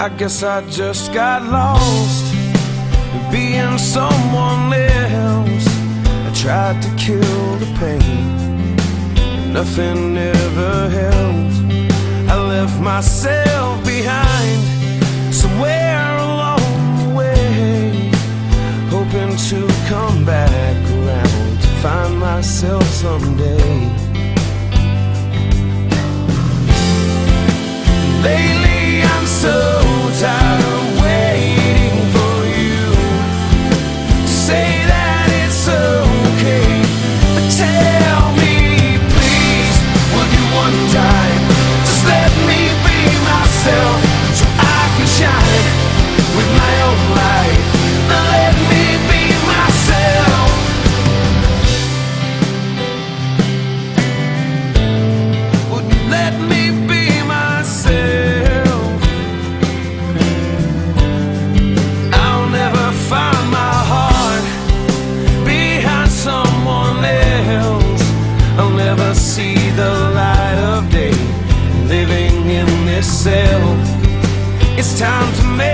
I guess I just got lost being someone else. I tried to kill the pain, nothing ever helped. I left myself behind somewhere along the way, hoping to come back around to find myself someday. It's time to make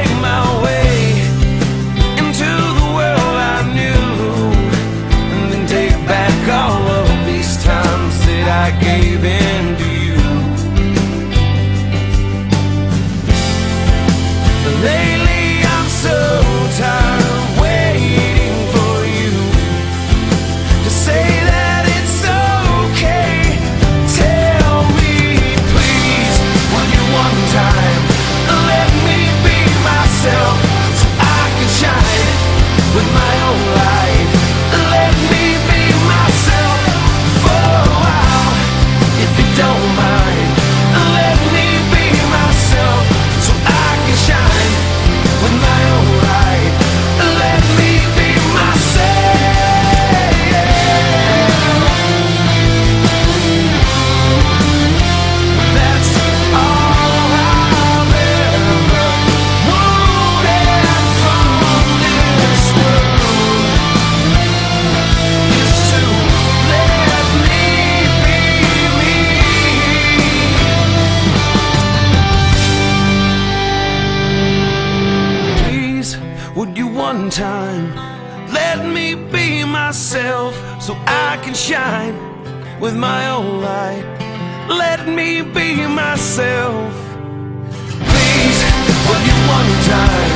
Would you one time let me be myself so I can shine with my own light? Let me be myself. Please, would you one time?